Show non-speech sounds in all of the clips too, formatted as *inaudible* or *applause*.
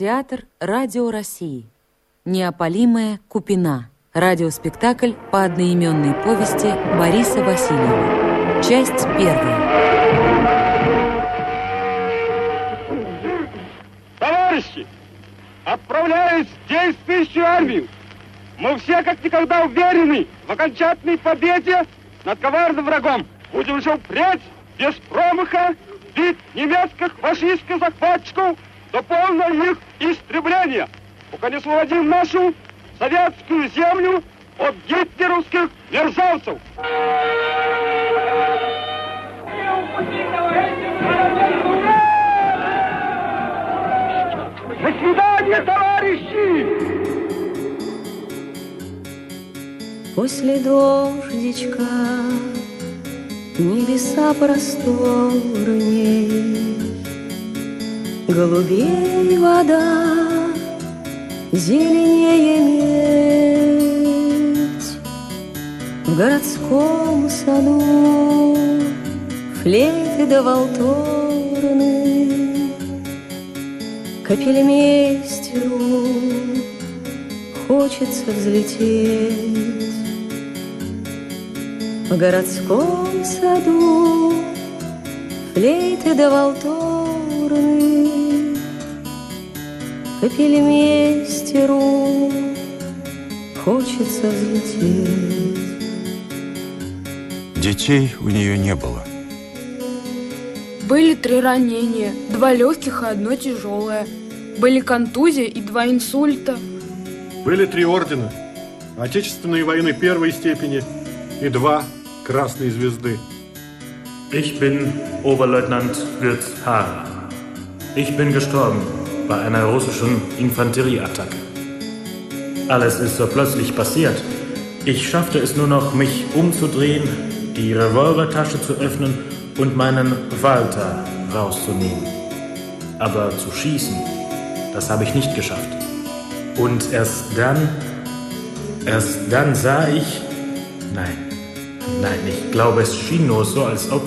Театр Радио России. Неопалимая Купина. Радиоспектакль по одноименной повести Бориса Васильева. Часть первая. Товарищи, отправляясь в действующую армию, мы все как никогда уверены в окончательной победе над коварным врагом. Будем же впредь без промаха бить немецких фашистских захватчиков до полного их истребления, пока не освободим нашу советскую землю от гитлеровских мерзавцев. До свидания, товарищи! После дождичка Небеса просторней Голубей вода Зеленее медь. В городском саду Флейты да волторны Капельмейстеру Хочется взлететь. В городском саду флейты да волторны Капельмейстеру хочется взлететь. Детей у нее не было. Были три ранения, два легких и одно тяжелое. Были контузия и два инсульта. Были три ордена. Отечественной войны первой степени и два Красной Звезды. Ich bin Oberleutnant Götz Hahn. Ich bin gestorben bei einer russischen Infanterieattacke. Alles ist so plötzlich passiert. Ich schaffte es nur noch, mich umzudrehen, die Revolvertasche zu öffnen und meinen Walter rauszunehmen. Aber zu schießen, das habe ich nicht geschafft. Und erst dann, erst dann sah ich, nein, Nein, ich glaube, es schien nur so, als ob...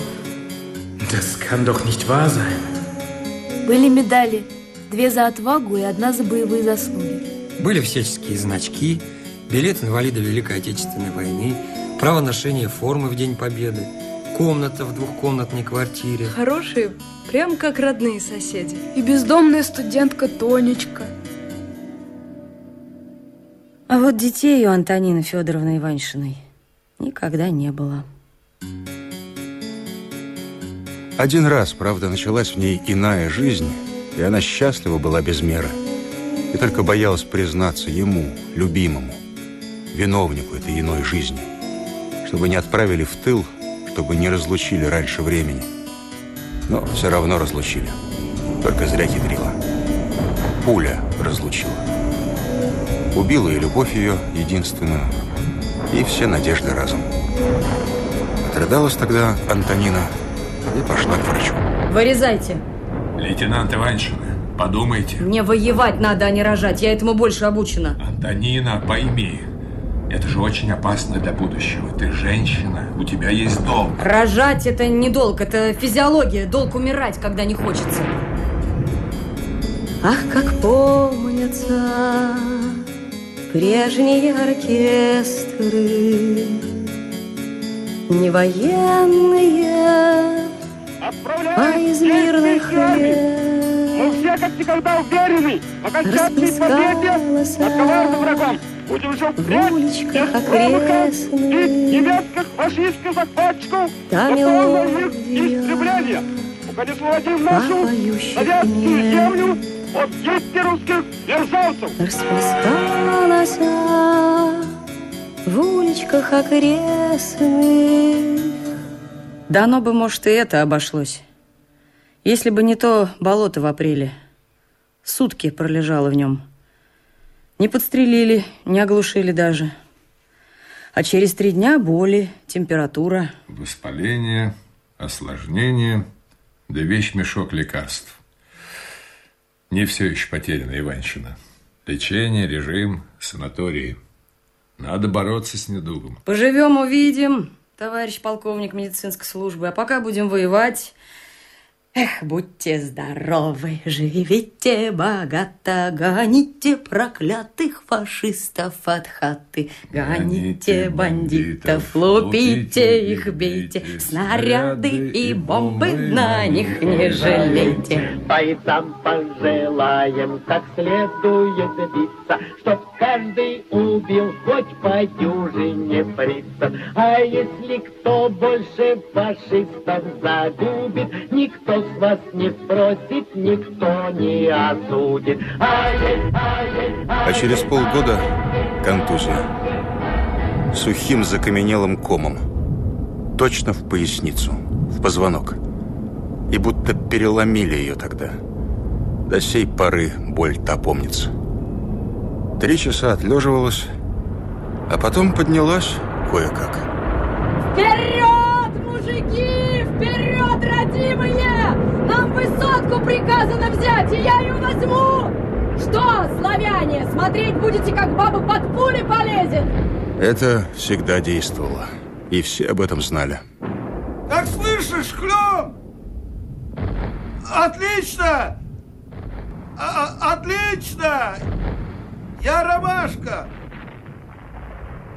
Das kann doch nicht wahr sein. Были медали. Две за отвагу и одна за боевые заслуги. Были всяческие значки, билет инвалида Великой Отечественной войны, право ношения формы в День Победы, комната в двухкомнатной квартире. Хорошие, прям как родные соседи. И бездомная студентка Тонечка. А вот детей у Антонины Федоровны Иваншиной никогда не было. Один раз, правда, началась в ней иная жизнь, и она счастлива была без меры. И только боялась признаться ему, любимому, виновнику этой иной жизни, чтобы не отправили в тыл, чтобы не разлучили раньше времени. Но все равно разлучили. Только зря хитрила. Пуля разлучила. Убила и любовь ее единственную, и все надежды разом. Отрыдалась тогда Антонина и пошла к врачу. Вырезайте. Лейтенант Иваншина, подумайте. Мне воевать надо, а не рожать. Я этому больше обучена. Антонина, пойми, это же очень опасно для будущего. Ты женщина, у тебя есть долг. Рожать это не долг, это физиология. Долг умирать, когда не хочется. Ах, как помнятся прежние оркестры, не военные, а из мирных лет. Мы все как никогда уверены в окончательной победе над коварным врагом. Будем же впредь без промаха бить немецких фашистских захватчиков полного их истребления, пока не освободим нашу советскую землю от гитлеровских мерзавцев. Расплескалась в уличках окрестных. Да оно бы, может, и это обошлось. Если бы не то болото в апреле. Сутки пролежало в нем. Не подстрелили, не оглушили даже. А через три дня боли, температура. Воспаление, осложнение, да вещь мешок лекарств. Не все еще потеряно, Иванщина. Лечение, режим, санатории. Надо бороться с недугом. Поживем, увидим, товарищ полковник медицинской службы. А пока будем воевать. Эх, будьте здоровы, живите богато, гоните проклятых фашистов от хаты, гоните бандитов, лупите их, бейте, снаряды и бомбы на них не жалейте. Бойцам пожелаем как следует биться, чтоб каждый убил хоть по дюжине фрицев. А если кто больше фашистов загубит, никто с вас не спросит, никто не осудит. А через полгода контузия. Сухим закаменелым комом. Точно в поясницу, в позвонок. И будто переломили ее тогда. До сей поры боль та помнится. Три часа отлеживалась, а потом поднялась кое-как. Вперед, мужики! Вперед, родимые! Нам высотку приказано взять, и я ее возьму! Что, славяне, смотреть будете, как баба под пули полезет? Это всегда действовало. И все об этом знали. Так слышишь, Клём? Отлично! А -а Отлично! Я Ромашка!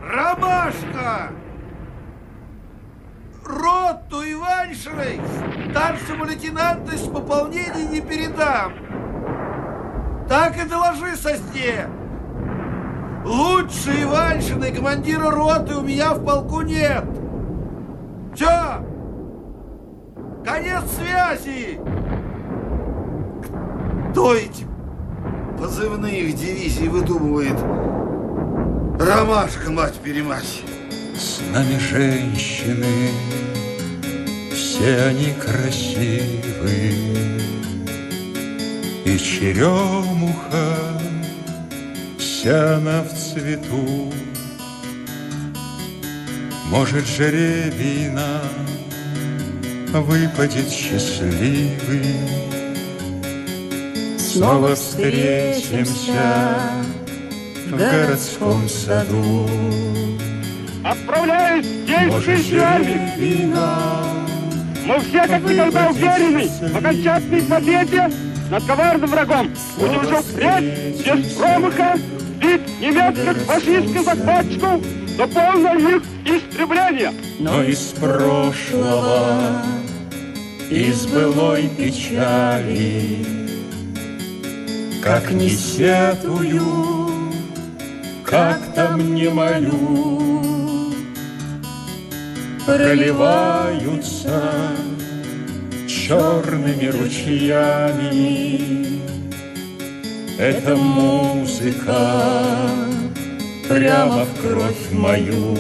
Ромашка! Роту Иваншиной старшему лейтенанту с пополнения не передам. Так и доложи сосне. Лучше Иваншиной командира роты у меня в полку нет. Все. Конец связи. Кто эти позывные в дивизии выдумывает? Ромашка, мать-перемать. С нами женщины, все они красивы, И черемуха вся она в цвету. Может, жеребий нам выпадет счастливый, Снова встретимся в городском саду. Отправляюсь в действующую армию. Мы все как никогда уверены в окончательной победе над коварным врагом. Будем же впредь, без промаха, бить немецких фашистских захватчиков до полного их истребления. Но из прошлого, из былой печали, как не сетую, как там не молю, проливаются черными ручьями. Это музыка прямо в кровь мою.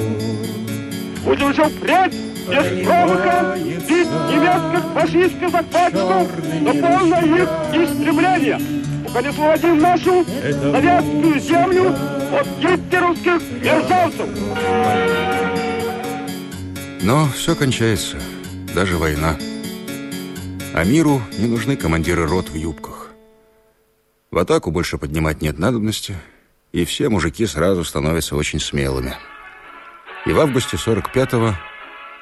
Будем же впредь, без промаха, бить немецких фашистских захватчиков до полного их истребления. Пока не освободим нашу советскую землю от гитлеровских мерзавцев. Но все кончается, даже война. А миру не нужны командиры рот в юбках. В атаку больше поднимать нет надобности, и все мужики сразу становятся очень смелыми. И в августе 45-го...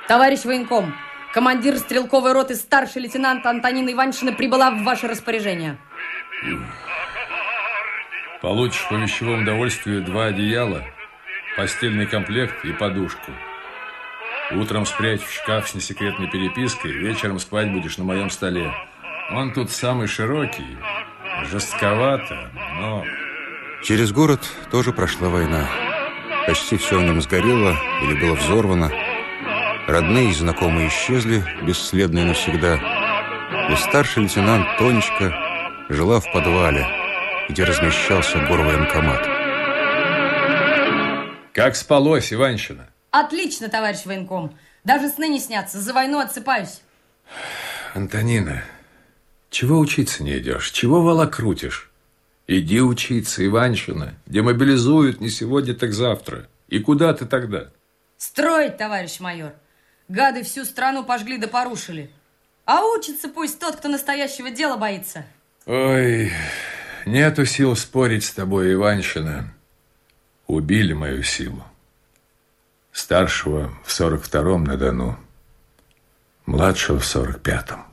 Товарищ военком, командир стрелковой роты старший лейтенант Антонина Иваншина прибыла в ваше распоряжение. Получишь по вещевому удовольствию два одеяла, постельный комплект и подушку. Утром спрячь в шкаф с несекретной перепиской, вечером спать будешь на моем столе. Он тут самый широкий, жестковато, но... Через город тоже прошла война. Почти все в нем сгорело или было взорвано. Родные и знакомые исчезли, бесследно и навсегда. И старший лейтенант Тонечка жила в подвале, где размещался горвоенкомат. Как спалось, Иванщина? Отлично, товарищ военком. Даже сны не снятся. За войну отсыпаюсь. Антонина, чего учиться не идешь? Чего вала крутишь? Иди учиться, Иванщина. Демобилизуют не сегодня, так завтра. И куда ты тогда? Строить, товарищ майор. Гады всю страну пожгли да порушили. А учится пусть тот, кто настоящего дела боится. Ой, нету сил спорить с тобой, Иванщина. Убили мою силу. Старшего в 42-м на Дону, младшего в 45-м.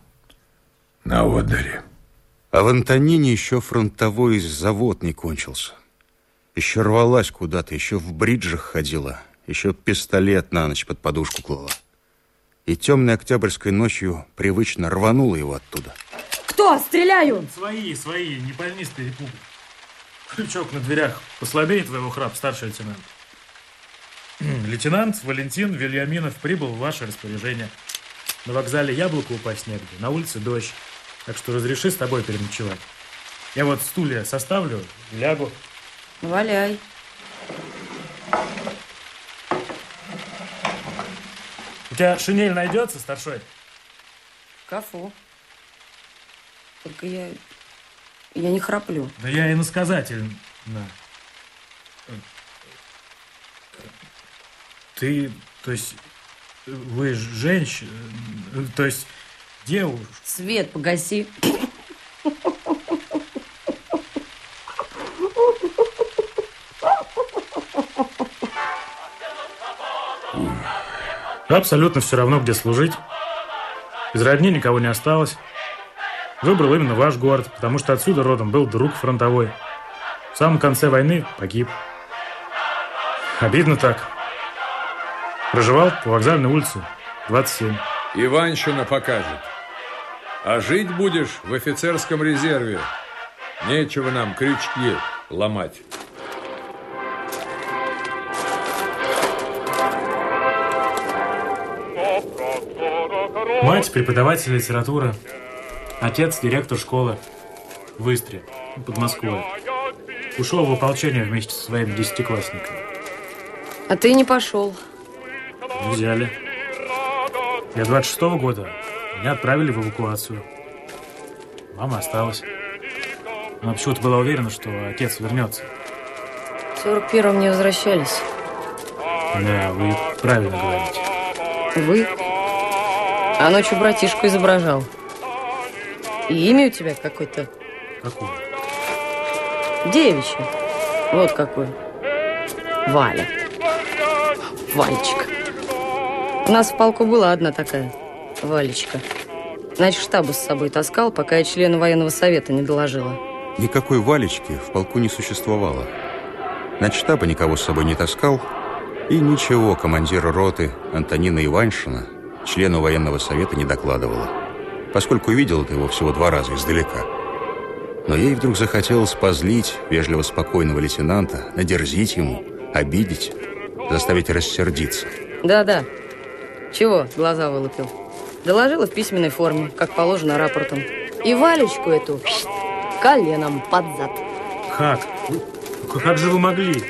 на Одере. А в Антонине еще фронтовой завод не кончился. Еще рвалась куда-то, еще в бриджах ходила, еще пистолет на ночь под подушку клала. И темной октябрьской ночью привычно рванула его оттуда. Кто? Стреляю! Свои, свои, не пальни с перепугу. Крючок на дверях послабее твоего храп, старший лейтенант. Лейтенант Валентин Вильяминов прибыл в ваше распоряжение. На вокзале яблоко упасть негде, на улице дождь. Так что разреши с тобой переночевать. Я вот стулья составлю, лягу. Валяй. У тебя шинель найдется, старшой? Кафу. Только я... Я не храплю. Да я иносказательно. Ты, то есть, вы женщина, то есть, девушка. Свет погаси. Абсолютно все равно, где служить. Из родни никого не осталось. Выбрал именно ваш город, потому что отсюда родом был друг фронтовой. В самом конце войны погиб. Обидно так. Проживал по вокзальной улице, 27. Иванщина покажет. А жить будешь в офицерском резерве. Нечего нам крючки ломать. Мать преподаватель литературы. Отец директор школы в Истре, под Москвой. Ушел в ополчение вместе со своими десятиклассниками. А ты не пошел. Не взяли. Я 26-го года. Меня отправили в эвакуацию. Мама осталась. Она почему-то была уверена, что отец вернется. В 41-м не возвращались. Да, вы правильно говорите. Вы? А ночью братишку изображал. И имя у тебя какое-то Какое? девичье. Вот какое. Валя. Валечка. У нас в полку была одна такая. Валечка. Значит, штабу с собой таскал, пока я члену военного совета не доложила. Никакой Валечки в полку не существовало. На штаба никого с собой не таскал, и ничего командира роты Антонина Иваншина члену военного совета не докладывала, поскольку видел это его всего два раза издалека. Но ей вдруг захотелось позлить вежливо спокойного лейтенанта, надерзить ему, обидеть, заставить рассердиться. Да-да. Чего глаза вылупил? Доложила в письменной форме, как положено рапортом. И Валечку эту коленом под зад. Как? Как же вы могли?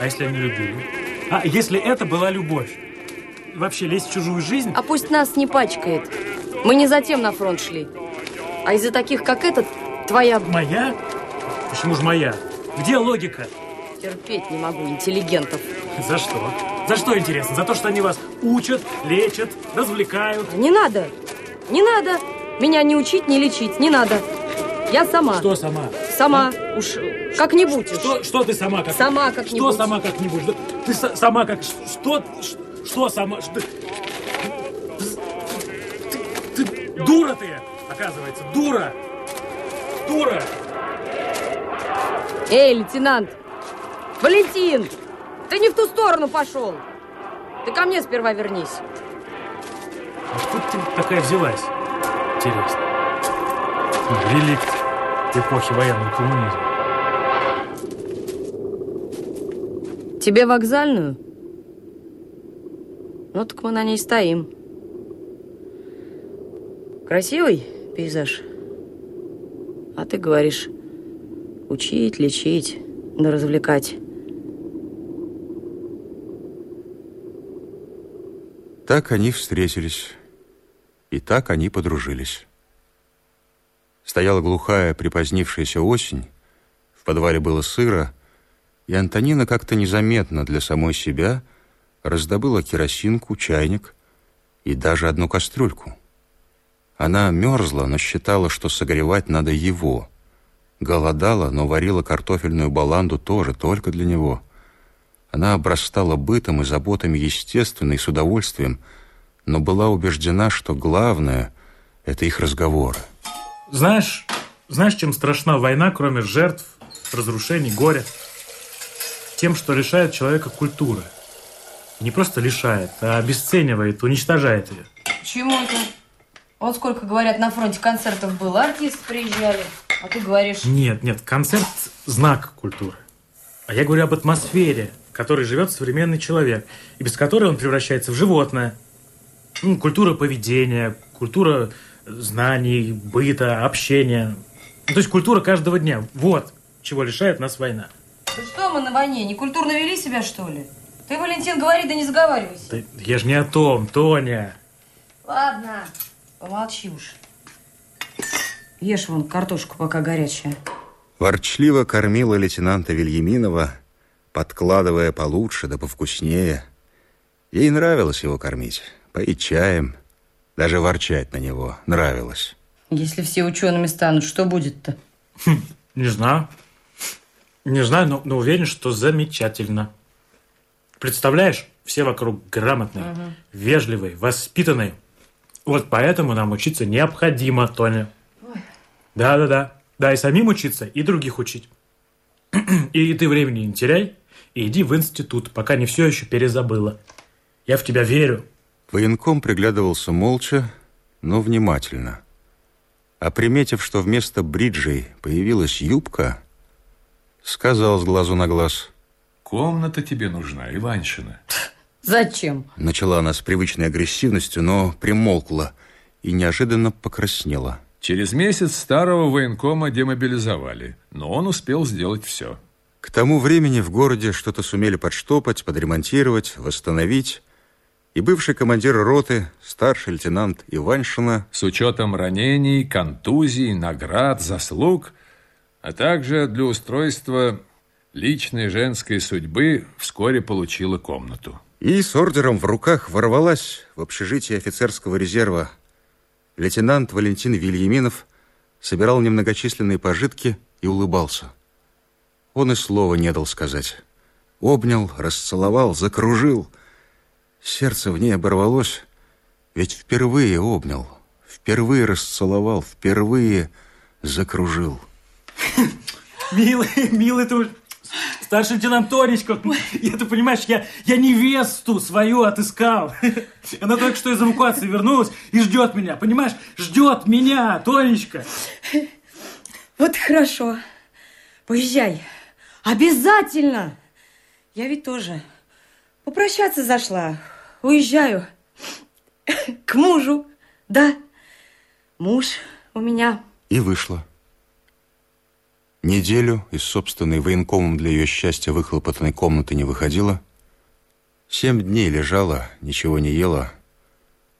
А если они любили? А если это была любовь? Вообще лезть в чужую жизнь? А пусть нас не пачкает. Мы не затем на фронт шли. А из-за таких, как этот, твоя... Моя? Почему же моя? Где логика? Терпеть не могу интеллигентов. За что? За что, интересно? За то, что они вас учат, лечат, развлекают? Не надо. Не надо. Меня не учить, не лечить. Не надо. Я сама. Что сама? Сама. Уж как-нибудь. Что, что ты сама как? Сама как-нибудь. Что сама как-нибудь? Ты сама как? Что? Что сама? Дура ты, оказывается, дура. Дура. Эй, лейтенант! Валентин! Ты не в ту сторону пошел! Ты ко мне сперва вернись. Откуда ты такая взялась? Интересно. Реликт эпохи военного коммунизма. Тебе вокзальную? Ну, так мы на ней стоим. Красивый пейзаж? А ты говоришь, учить, лечить, да развлекать. Так они встретились, и так они подружились. Стояла глухая, припозднившаяся осень, в подвале было сыро, и Антонина как-то незаметно для самой себя раздобыла керосинку, чайник и даже одну кастрюльку. Она мерзла, но считала, что согревать надо его. Голодала, но варила картофельную баланду тоже, только для него. Она обрастала бытом и заботами естественно и с удовольствием, но была убеждена, что главное — это их разговоры. Знаешь, знаешь, чем страшна война, кроме жертв, разрушений, горя? Тем, что лишает человека культуры. Не просто лишает, а обесценивает, уничтожает ее. Почему это? Вот сколько, говорят, на фронте концертов было, артисты приезжали, а ты говоришь... Нет, нет, концерт – знак культуры. А я говорю об атмосфере, в которой живет современный человек, и без которой он превращается в животное. Ну, культура поведения, культура знаний, быта, общения. Ну, то есть культура каждого дня. Вот чего лишает нас война. Да что мы на войне, не культурно вели себя, что ли? Ты, Валентин, говори, да не заговаривайся. Да я же не о том, Тоня. Ладно, помолчи уж. Ешь вон картошку, пока горячая. Ворчливо кормила лейтенанта Вильяминова, подкладывая получше да повкуснее. Ей нравилось его кормить, поить чаем, даже ворчать на него нравилось. Если все учеными станут, что будет-то? Хм, не знаю. Не знаю, но, но уверен, что замечательно. Представляешь, все вокруг грамотные, угу. вежливые, воспитанные. Вот поэтому нам учиться необходимо, Тоня. Да-да-да. Да, и самим учиться, и других учить. и ты времени не теряй, и иди в институт, пока не все еще перезабыла. Я в тебя верю. Военком приглядывался молча, но внимательно. А приметив, что вместо бриджей появилась юбка, сказал с глазу на глаз. «Комната тебе нужна, Иванщина». «Зачем?» Начала она с привычной агрессивностью, но примолкла и неожиданно покраснела. Через месяц старого военкома демобилизовали, но он успел сделать все. К тому времени в городе что-то сумели подштопать, подремонтировать, восстановить. И бывший командир роты, старший лейтенант Иваншина... С учетом ранений, контузий, наград, заслуг, а также для устройства личной женской судьбы вскоре получила комнату. И с ордером в руках ворвалась в общежитие офицерского резерва Лейтенант Валентин Вильяминов собирал немногочисленные пожитки и улыбался. Он и слова не дал сказать. Обнял, расцеловал, закружил. Сердце в ней оборвалось, ведь впервые обнял, впервые расцеловал, впервые закружил. *laughs* Милый, милый, ты Старший лейтенант Торечка, я, ты понимаешь, я, я невесту свою отыскал. Она только что из эвакуации вернулась и ждет меня, понимаешь? Ждет меня, Тонечка. Вот хорошо. Поезжай. Обязательно. Я ведь тоже попрощаться зашла. Уезжаю. К мужу. Да. Муж у меня. И вышла. Неделю из собственной военкомом для ее счастья выхлопотанной комнаты не выходила. Семь дней лежала, ничего не ела,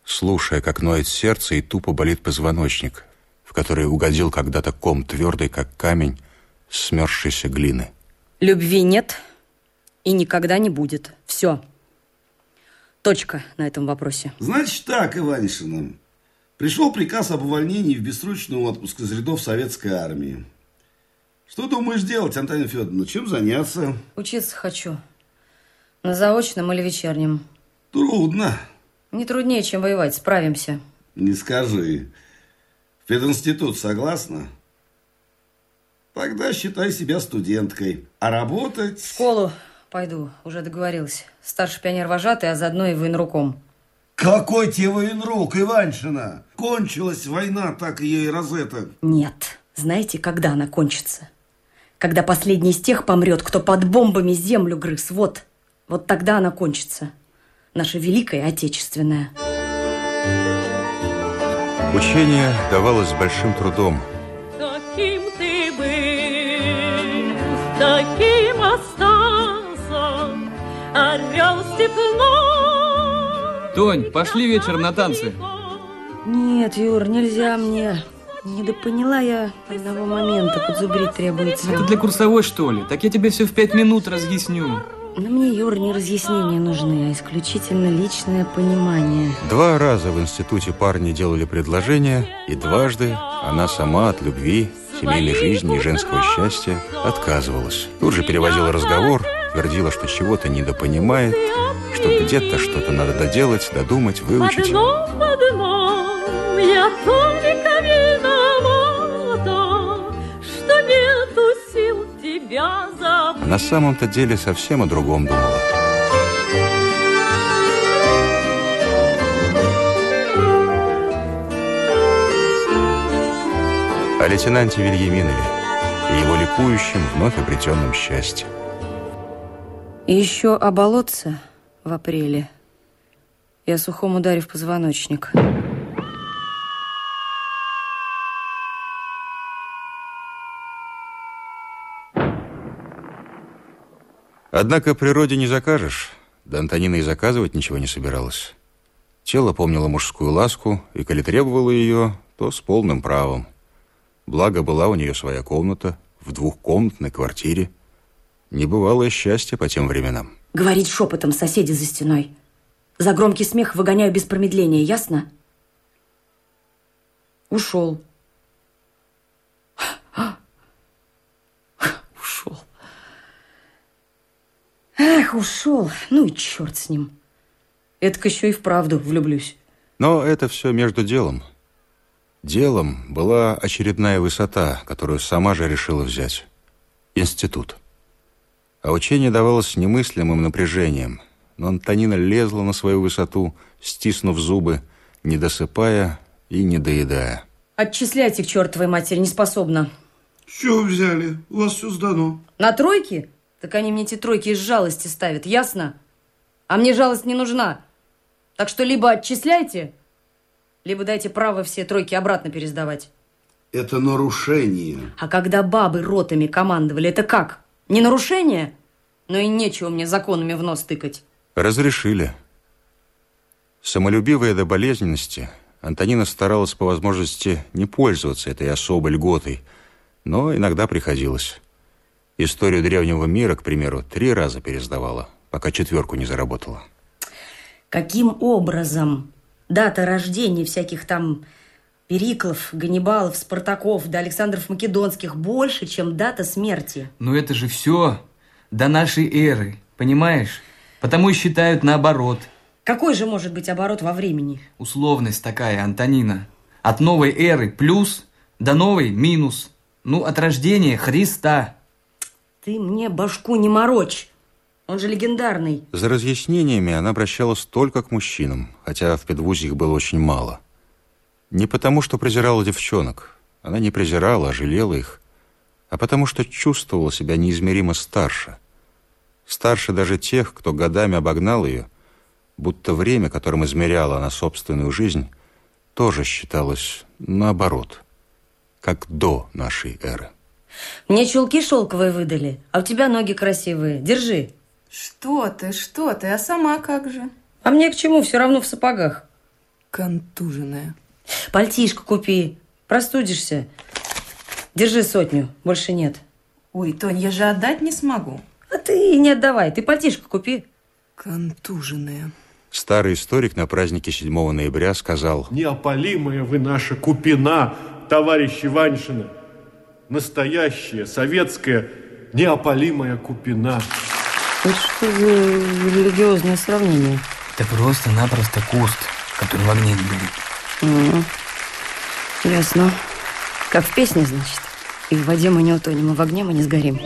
слушая, как ноет сердце и тупо болит позвоночник, в который угодил когда-то ком твердый, как камень, смерзшейся глины. Любви нет и никогда не будет. Все. Точка на этом вопросе. Значит так, Иванишина. Пришел приказ об увольнении в бессрочный отпуск из рядов советской армии. Что думаешь делать, Антонина Федоровна? Чем заняться? Учиться хочу. На заочном или вечернем. Трудно. Не труднее, чем воевать. Справимся. Не скажи. В пединститут согласна? Тогда считай себя студенткой. А работать... В школу пойду. Уже договорилась. Старший пионер-вожатый, а заодно и военруком. Какой тебе военрук, Иваншина? Кончилась война, так ее и розета. Нет. Знаете, когда она кончится? Когда последний из тех помрет, кто под бомбами землю грыз. Вот, вот тогда она кончится. Наша великая отечественная. Учение давалось с большим трудом. Таким ты был, таким остался, орел степной. Тонь, пошли вечером на танцы. Нет, Юр, нельзя мне. Недопоняла я одного момента, подзубрить требуется. Это для курсовой, что ли? Так я тебе все в пять минут разъясню. Но мне, Юр, не разъяснения нужны, а исключительно личное понимание. Два раза в институте парни делали предложение, и дважды она сама от любви, семейной жизни и женского счастья отказывалась. Тут же перевозила разговор, твердила, что чего-то недопонимает, что где-то что-то надо доделать, додумать, выучить. На самом-то деле совсем о другом думала. О лейтенанте Вильяминове и его ликующем, вновь обретенном счастье. И еще о болотце в апреле и о сухом ударе в позвоночник. Однако природе не закажешь. Да Антонина и заказывать ничего не собиралась. Тело помнило мужскую ласку, и коли требовало ее, то с полным правом. Благо, была у нее своя комната в двухкомнатной квартире. Небывалое счастье по тем временам. Говорить шепотом соседи за стеной. За громкий смех выгоняю без промедления, ясно? Ушел. Эх, ушел. Ну и черт с ним. Это еще и вправду влюблюсь. Но это все между делом. Делом была очередная высота, которую сама же решила взять. Институт. А учение давалось немыслимым напряжением. Но Антонина лезла на свою высоту, стиснув зубы, не досыпая и не доедая. Отчисляйте к чертовой матери, не способна. Чего взяли? У вас все сдано. На тройки? Так они мне эти тройки из жалости ставят, ясно? А мне жалость не нужна. Так что либо отчисляйте, либо дайте право все тройки обратно пересдавать. Это нарушение. А когда бабы ротами командовали, это как? Не нарушение? Ну и нечего мне законами в нос тыкать. Разрешили. Самолюбивая до болезненности, Антонина старалась по возможности не пользоваться этой особой льготой, но иногда приходилось. Историю древнего мира, к примеру, три раза пересдавала, пока четверку не заработала. Каким образом дата рождения всяких там Периклов, Ганнибалов, Спартаков да Александров Македонских больше, чем дата смерти? Но это же все до нашей эры, понимаешь? Потому и считают наоборот. Какой же может быть оборот во времени? Условность такая, Антонина. От новой эры плюс, до новой минус. Ну, от рождения Христа. Ты мне башку не морочь. Он же легендарный. За разъяснениями она обращалась только к мужчинам, хотя в педвузе их было очень мало. Не потому, что презирала девчонок. Она не презирала, а жалела их. А потому, что чувствовала себя неизмеримо старше. Старше даже тех, кто годами обогнал ее, будто время, которым измеряла она собственную жизнь, тоже считалось наоборот, как до нашей эры. Мне чулки шелковые выдали, а у тебя ноги красивые. Держи. Что ты, что ты, а сама как же? А мне к чему? Все равно в сапогах. Контуженная. Пальтишко купи. Простудишься. Держи сотню. Больше нет. Ой, Тонь, я же отдать не смогу. А ты не отдавай. Ты пальтишко купи. Контуженная. Старый историк на празднике 7 ноября сказал Неопалимая вы наша купина, товарищи Ваншина. Настоящая, советская, неопалимая купина. Это что за религиозное сравнение? Это просто-напросто куст, который в огне не горит. М, Ясно. Как в песне, значит. И в воде мы не утонем, и в огне мы не сгорим.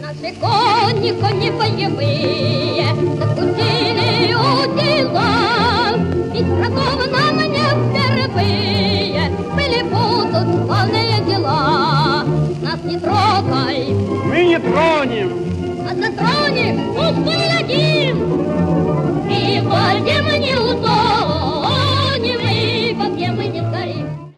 Наши кони, кони боевые, славные